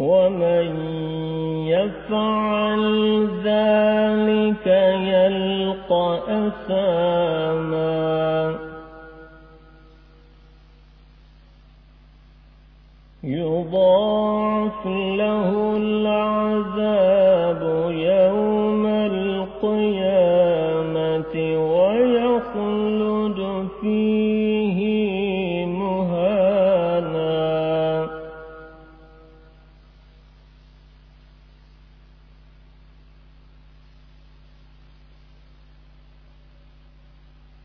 ومن يفعل ذلك يلقى أثاما. يضاعف له العذاب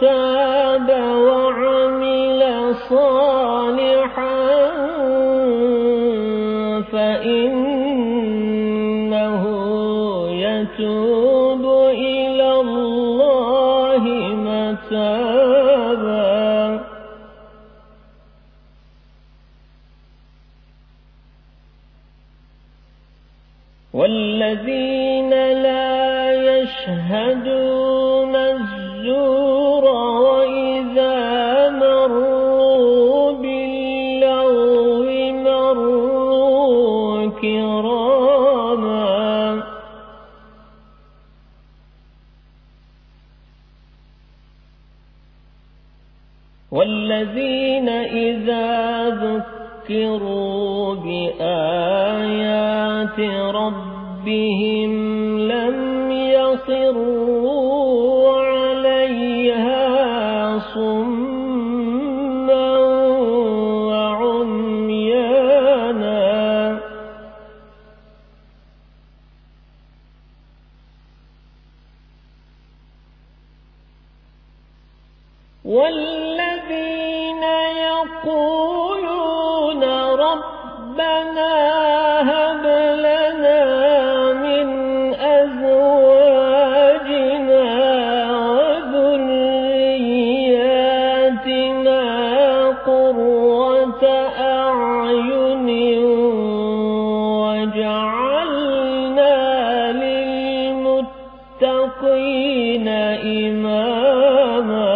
تاب وعمل صالحا فإنه يتوب إلى الله متابا. والذين لا يشهدون ذكروا بآيات ربهم لم يصروا عليها صما وعميانا. والذين يقولون للمتقين إماما.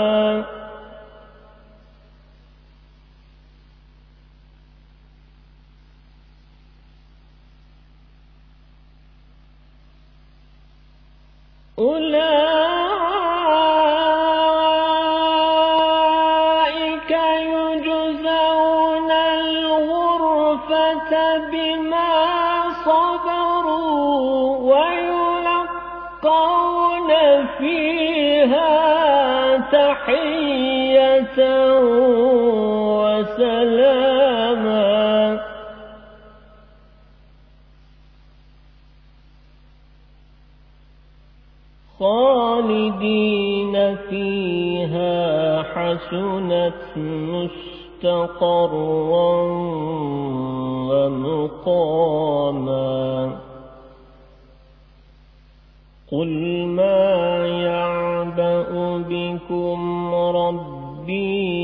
أولئك يجزون الغرفة وسلاما خالدين فيها حسنت مستقرا ومقاما. قل ما يعبأ بكم ربي